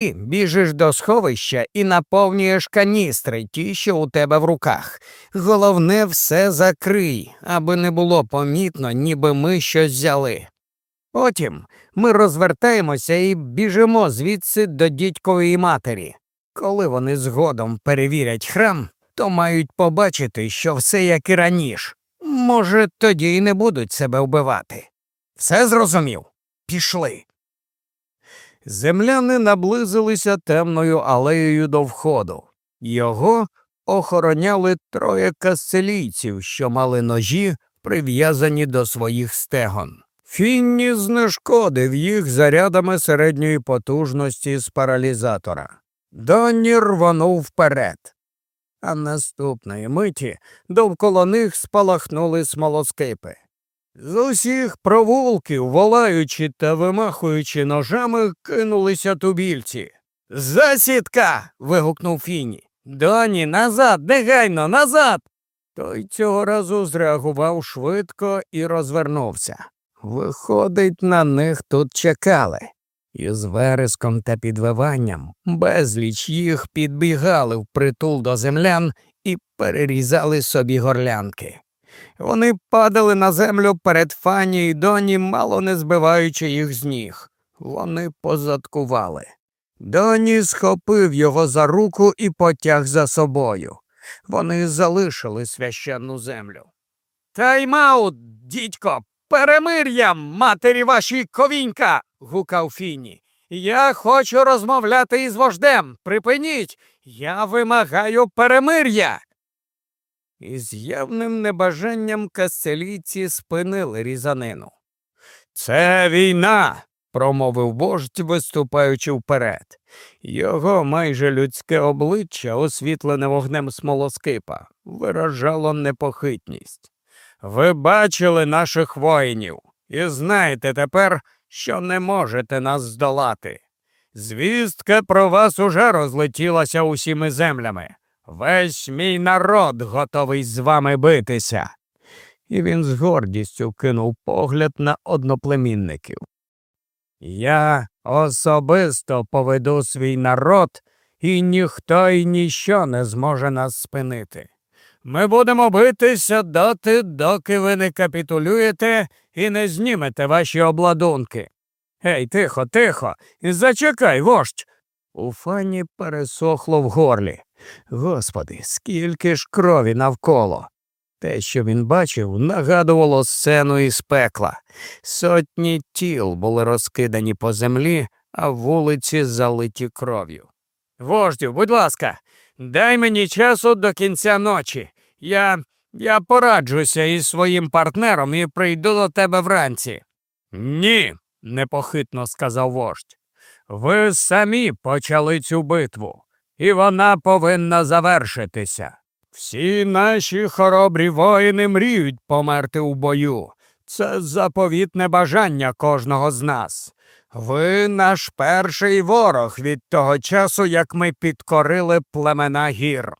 Біжиш до сховища і наповнюєш каністри, ті, що у тебе в руках. Головне, все закрий, аби не було помітно, ніби ми щось взяли. Потім ми розвертаємося і біжимо звідси до дідькової матері. Коли вони згодом перевірять храм, то мають побачити, що все як і раніше. Може, тоді й не будуть себе вбивати. Все зрозумів? Пішли. Земляни наблизилися темною алеєю до входу. Його охороняли троє касцелійців, що мали ножі, прив'язані до своїх стегон. Фінні знешкодив їх зарядами середньої потужності з паралізатора. Донні рвонув вперед. А наступної миті довкола них спалахнули смолоскипи. З усіх провулків, волаючи та вимахуючи ножами, кинулися тубільці. Засідка. вигукнув Фіні. Доні, назад, негайно, назад. Той цього разу зреагував швидко і розвернувся. Виходить, на них тут чекали. І з вереском та підвиванням безліч їх підбігали в притул до землян і перерізали собі горлянки. Вони падали на землю перед Фані і доні, мало не збиваючи їх з ніг. Вони позадкували. Доні схопив його за руку і потяг за собою. Вони залишили священну землю. Тайм-аут, дідько, перемир'я, матері вашій ковінька. гукав Фіні. Я хочу розмовляти із вождем. Припиніть. Я вимагаю перемир'я. Із явним небажанням каселійці спинили різанину. Це війна, промовив вождь, виступаючи вперед. Його майже людське обличчя, освітлене вогнем смолоскипа, виражало непохитність. Ви бачили наших воїнів і знаєте тепер, що не можете нас здолати. Звістка про вас уже розлетілася усіми землями. Весь мій народ готовий з вами битися. І він з гордістю кинув погляд на одноплемінників. Я особисто поведу свій народ, і ніхто і ніщо не зможе нас спинити. Ми будемо битися доти, доки ви не капітулюєте і не знімете ваші обладунки. Гей, тихо, тихо, зачекай, вождь. У фані пересохло в горлі. Господи, скільки ж крові навколо. Те, що він бачив, нагадувало сцену із пекла. Сотні тіл були розкидані по землі, а вулиці залиті кров'ю. Вождю, будь ласка, дай мені часу до кінця ночі. Я я пораджуся із своїм партнером і прийду до тебе вранці. Ні, непохитно сказав вождь. Ви самі почали цю битву, і вона повинна завершитися. Всі наші хоробрі воїни мріють померти у бою. Це заповітне бажання кожного з нас. Ви наш перший ворог від того часу, як ми підкорили племена гір.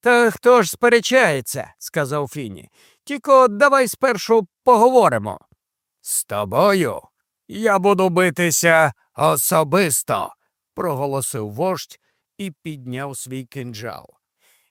Та хто ж сперечається, сказав Фіні. Тільки давай спершу поговоримо. З тобою я буду битися особисто, проголосив вождь і підняв свій кинджал.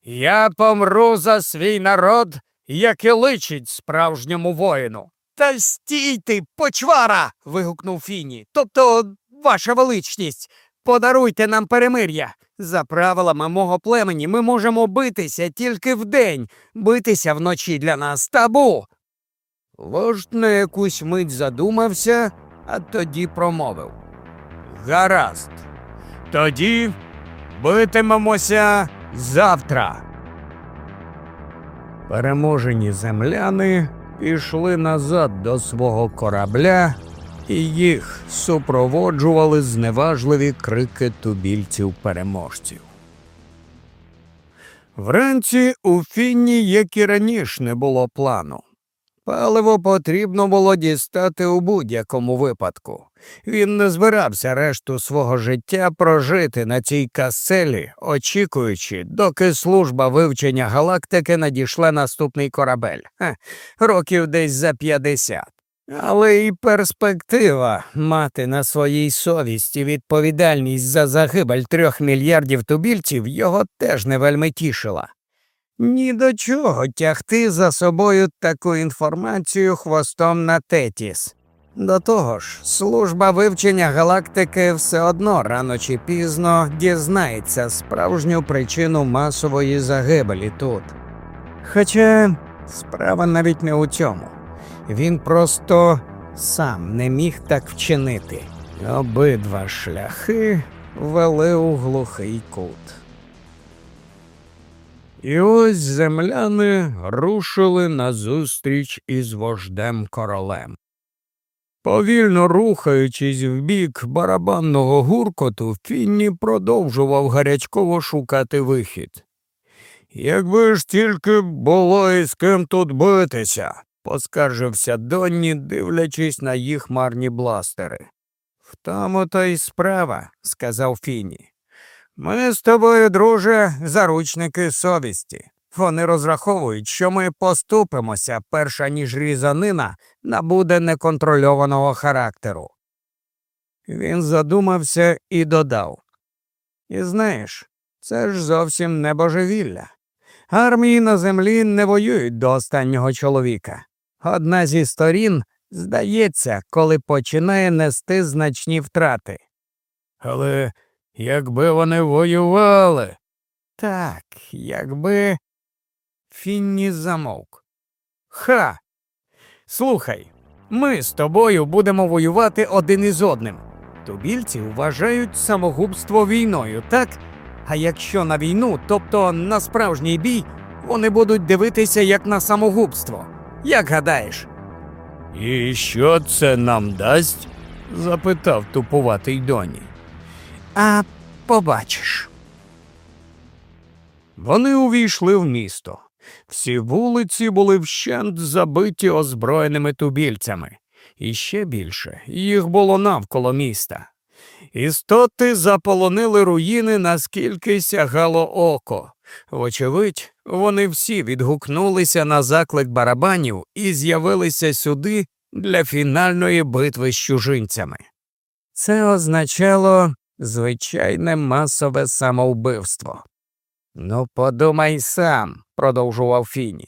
Я помру за свій народ, як і личить справжньому воїну. Та стійте, почвара. вигукнув Фіні. Тобто, ваша величність, подаруйте нам перемир'я. За правилами мого племені ми можемо битися тільки вдень, битися вночі для нас табу. Вождь на якусь мить задумався, а тоді промовив Гаразд. Тоді битимемося завтра. Переможені земляни пішли назад до свого корабля, і їх супроводжували зневажливі крики тубільців переможців. Вранці у Фінні, як і раніше, не було плану. Паливо потрібно було дістати у будь-якому випадку. Він не збирався решту свого життя прожити на цій каселі, очікуючи, доки служба вивчення галактики надійшла наступний корабель. Ха, років десь за 50. Але і перспектива мати на своїй совісті відповідальність за загибель трьох мільярдів тубільців його теж не вельми тішила. Ні до чого тягти за собою таку інформацію хвостом на Тетіс. До того ж, служба вивчення галактики все одно рано чи пізно дізнається справжню причину масової загибелі тут. Хоча справа навіть не у цьому. Він просто сам не міг так вчинити. Обидва шляхи вели у глухий кут. І ось земляни рушили назустріч із вождем королем. Повільно рухаючись в бік барабанного гуркоту, Фінні продовжував гарячково шукати вихід. Якби ж тільки було із ким тут битися, поскаржився Донні, дивлячись на їх марні бластери. В тому то й справа, сказав Фіні. Ми з тобою, друже, заручники совісті. Вони розраховують, що ми поступимося, перша ніж різанина набуде неконтрольованого характеру. Він задумався і додав І знаєш, це ж зовсім не божевілля. Армії на землі не воюють до останнього чоловіка. Одна зі сторін здається, коли починає нести значні втрати. Але якби вони воювали. Так, якби. Фінні замовк. Ха. Слухай, ми з тобою будемо воювати один із одним. Тубільці вважають самогубство війною, так? А якщо на війну, тобто на справжній бій, вони будуть дивитися як на самогубство. Як гадаєш? І що це нам дасть? запитав тупуватий доні. А побачиш. Вони увійшли в місто. Всі вулиці були вщент забиті озброєними тубільцями, і ще більше їх було навколо міста. Істоти заполонили руїни, наскільки сягало око. Вочевидь, вони всі відгукнулися на заклик барабанів і з'явилися сюди для фінальної битви з чужинцями. Це означало звичайне масове самовбивство. Ну, подумай сам, продовжував Фіні.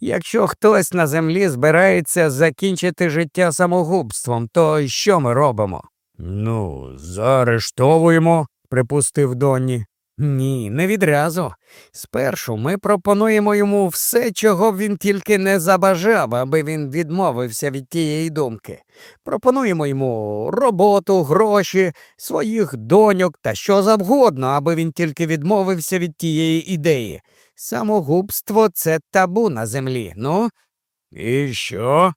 Якщо хтось на землі збирається закінчити життя самогубством, то що ми робимо? Ну, заарештовуємо, припустив Донні. Ні, не відразу. Спершу ми пропонуємо йому все, чого б він тільки не забажав, аби він відмовився від тієї думки. Пропонуємо йому роботу, гроші, своїх доньок та що завгодно, аби він тільки відмовився від тієї ідеї. Самогубство це табу на землі. Ну? І що?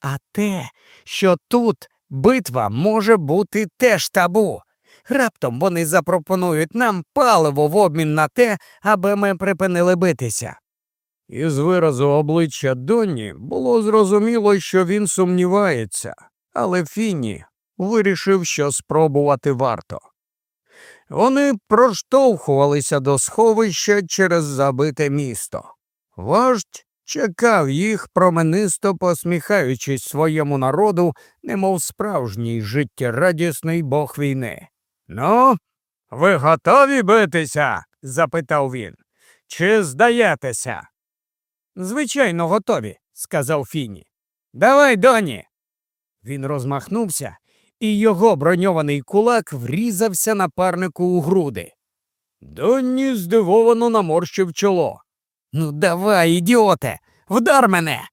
А те, що тут битва може бути теж табу. Раптом вони запропонують нам паливо в обмін на те, аби ми припинили битися. Із виразу обличчя Донні було зрозуміло, що він сумнівається, але Фіні вирішив, що спробувати варто. Вони проштовхувалися до сховища через забите місто. Вождь чекав їх, променисто посміхаючись своєму народу, немов справжній життєрадісний бог війни. Ну, ви готові битися? запитав він. Чи здаєтеся? Звичайно, готові, сказав Фіні. Давай, доні. Він розмахнувся, і його броньований кулак врізався напарнику у груди. Донні здивовано наморщив чоло. Ну, давай, ідіоте, вдар мене.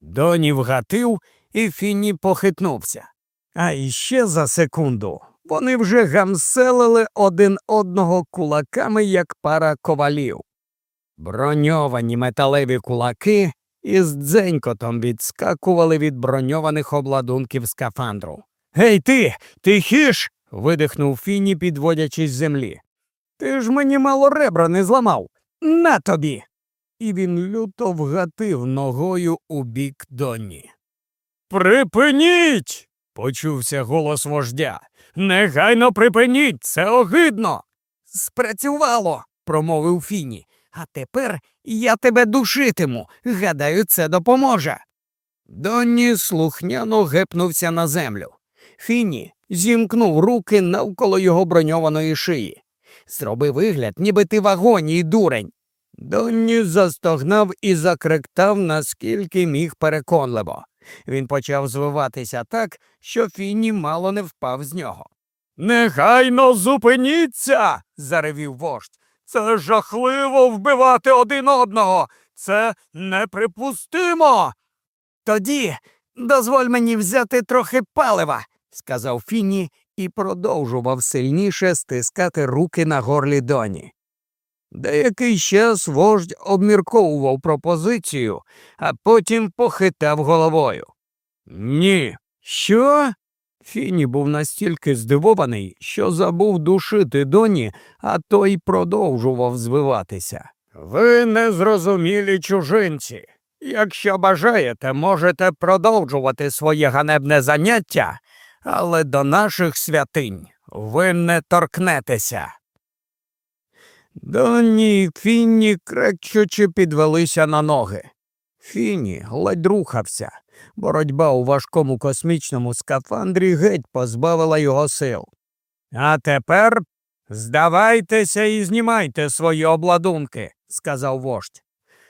Доні вгатив, і Фіні похитнувся. А іще за секунду вони вже гамселили один одного кулаками, як пара ковалів. Броньовані металеві кулаки із дзенькотом відскакували від броньованих обладунків скафандру. Гей, ти, ти хіш. видихнув Фіні, підводячись з землі. Ти ж мені мало ребра не зламав. На тобі. І він люто вгатив ногою у бік Донні. Припиніть. почувся голос вождя. Негайно припиніть, це огидно. Спрацювало, промовив Фіні. А тепер я тебе душитиму. Гадаю, це допоможе. Донні слухняно гепнувся на землю. Фіні зімкнув руки навколо його броньованої шиї. Зроби вигляд, ніби ти в агонії, дурень. Донні застогнав і закректав, наскільки міг переконливо. Він почав звиватися так, що Фіні мало не впав з нього. Негайно зупиніться. заревів вождь. Це жахливо вбивати один одного. Це неприпустимо. Тоді дозволь мені взяти трохи палива, сказав Фіні і продовжував сильніше стискати руки на горлі доні. Деякий час вождь обмірковував пропозицію, а потім похитав головою. Ні. Що? Фіні був настільки здивований, що забув душити доні, а той продовжував звиватися. Ви незрозумілі чужинці. Якщо бажаєте, можете продовжувати своє ганебне заняття, але до наших святинь ви не торкнетеся. Доні і Фінні крекчучи підвелися на ноги. Фіні ледь рухався. Боротьба у важкому космічному скафандрі геть позбавила його сил. А тепер здавайтеся і знімайте свої обладунки, сказав вождь.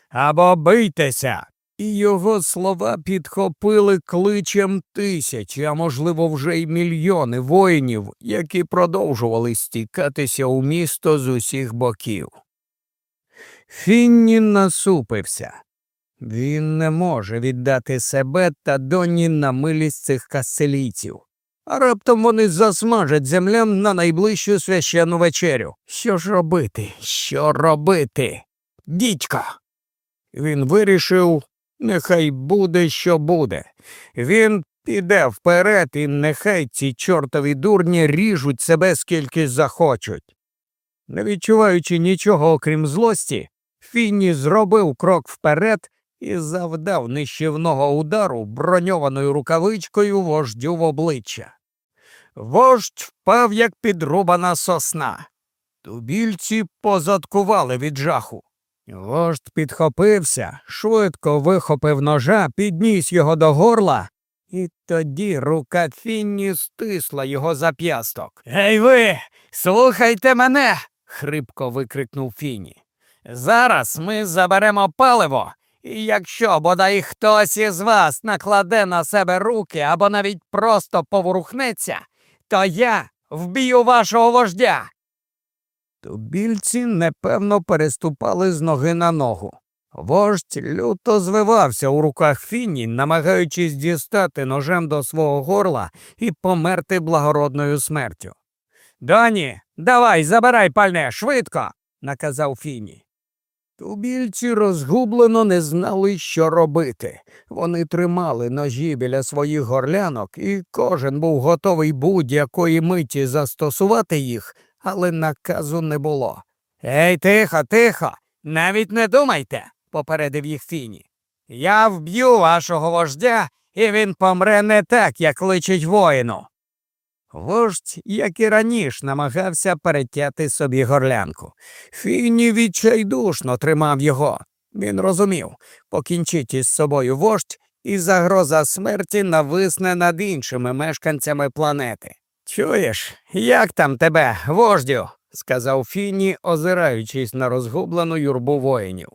Або бийтеся. І його слова підхопили кличем тисячі, а можливо, вже й мільйони воїнів, які продовжували стікатися у місто з усіх боків. Фінні насупився. Він не може віддати себе та доні на милість цих каселійців. А раптом вони засмажать землям на найближчу священну вечерю. Що ж робити? Що робити? Дідько. Він вирішив, нехай буде, що буде. Він піде вперед, і нехай ці чортові дурні ріжуть себе скільки захочуть. Не відчуваючи нічого окрім злості, Фінні зробив крок вперед і завдав нищівного удару броньованою рукавичкою вождю в обличчя. Вождь впав, як підрубана сосна. Тубільці позадкували від жаху. Вождь підхопився, швидко вихопив ножа, підніс його до горла, і тоді рука Фінні стисла його зап'ясток. Гей ви, слухайте мене. хрипко викрикнув Фіні. Зараз ми заберемо паливо, і якщо бодай хтось із вас накладе на себе руки або навіть просто поворухнеться, то я вб'ю вашого вождя. Тубільці непевно переступали з ноги на ногу. Вождь люто звивався у руках Фіні, намагаючись дістати ножем до свого горла і померти благородною смертю. Доні, давай, забирай пальне швидко, наказав Фіні. Тубільці розгублено не знали, що робити. Вони тримали ножі біля своїх горлянок, і кожен був готовий будь-якої миті застосувати їх, але наказу не було. Ей, тихо, тихо, навіть не думайте, попередив їх Фіні. Я вб'ю вашого вождя, і він помре не так, як личить воїну. Вождь, як і раніше, намагався перетяти собі горлянку. Фіні відчайдушно тримав його. Він розумів покінчить із собою вождь, і загроза смерті нависне над іншими мешканцями планети. Чуєш, як там тебе, вождю? сказав Фіні, озираючись на розгублену юрбу воїнів.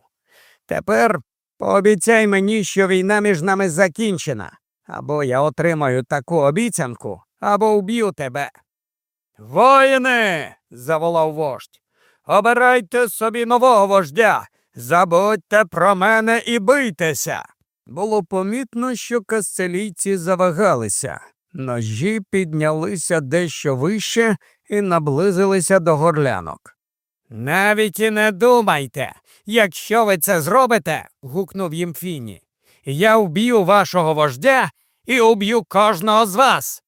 Тепер пообіцяй мені, що війна між нами закінчена, або я отримаю таку обіцянку, або вб'ю тебе. Воїни. заволав вождь. Обирайте собі нового вождя. Забудьте про мене і бийтеся. Було помітно, що касцелійці завагалися. Ножі піднялися дещо вище і наблизилися до горлянок. Навіть і не думайте, якщо ви це зробите, гукнув їм Фіні, я вб'ю вашого вождя і уб'ю кожного з вас.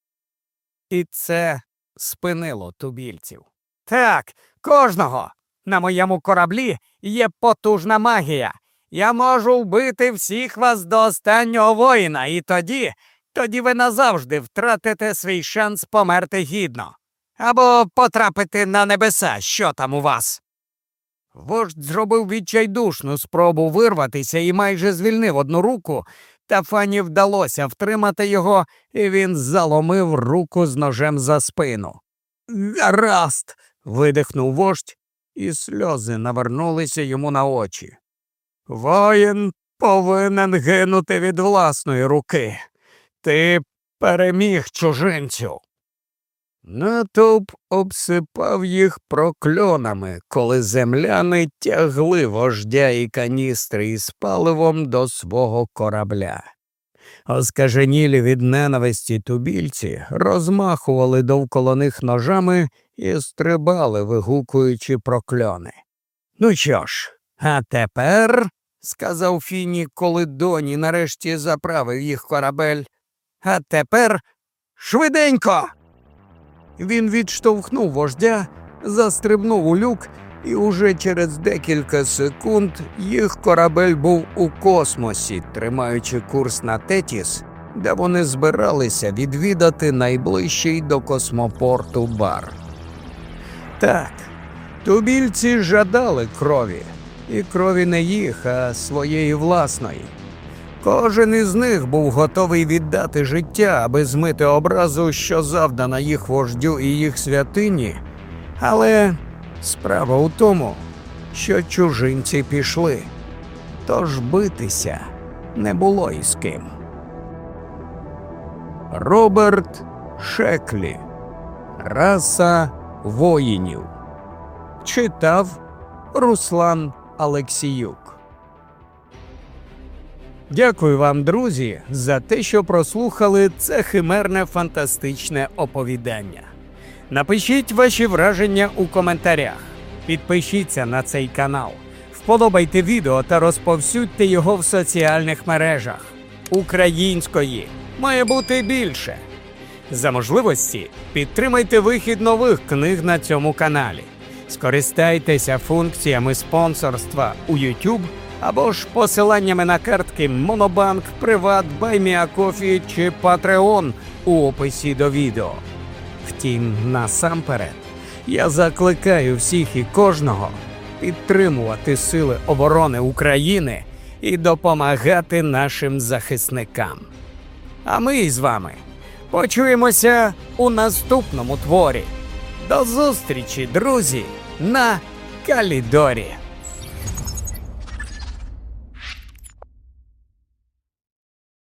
І це спинило тубільців. Так, кожного. На моєму кораблі є потужна магія. Я можу вбити всіх вас до останнього воїна, і тоді, тоді ви назавжди втратите свій шанс померти гідно. Або потрапити на небеса, що там у вас. Вождь зробив відчайдушну спробу вирватися і майже звільнив одну руку, Стефані вдалося втримати його, і він заломив руку з ножем за спину. Гаразд. видихнув вождь, і сльози навернулися йому на очі. Воїн повинен гинути від власної руки. Ти переміг чужинцю. Натовп обсипав їх прокльонами, коли земляни тягли вождя і каністри із паливом до свого корабля. Оскаженілі від ненависті тубільці розмахували довкола них ножами і стрибали, вигукуючи прокльони. Ну що ж, а тепер, сказав Фіні, коли доні нарешті заправив їх корабель, а тепер швиденько. Він відштовхнув вождя, застрибнув у люк, і уже через декілька секунд їх корабель був у космосі, тримаючи курс на Тетіс, де вони збиралися відвідати найближчий до космопорту бар. Так, тубільці жадали крові, і крові не їх, а своєї власної. Кожен із них був готовий віддати життя, аби змити образу, що завдана їх вождю і їх святині, але справа у тому, що чужинці пішли, тож битися не було із ким. Роберт Шеклі Раса воїнів читав Руслан Алексіюк. Дякую вам, друзі, за те, що прослухали це химерне фантастичне оповідання. Напишіть ваші враження у коментарях, підпишіться на цей канал, вподобайте відео та розповсюдьте його в соціальних мережах. Української має бути більше. За можливості підтримайте вихід нових книг на цьому каналі. Скористайтеся функціями спонсорства у YouTube або ж посиланнями на картки Монобанк, Приват, Buy Me a Coffee чи Patreon у описі до відео. Втім, насамперед, я закликаю всіх і кожного підтримувати Сили оборони України і допомагати нашим захисникам. А ми з вами почуємося у наступному творі. До зустрічі, друзі, на Калідорі.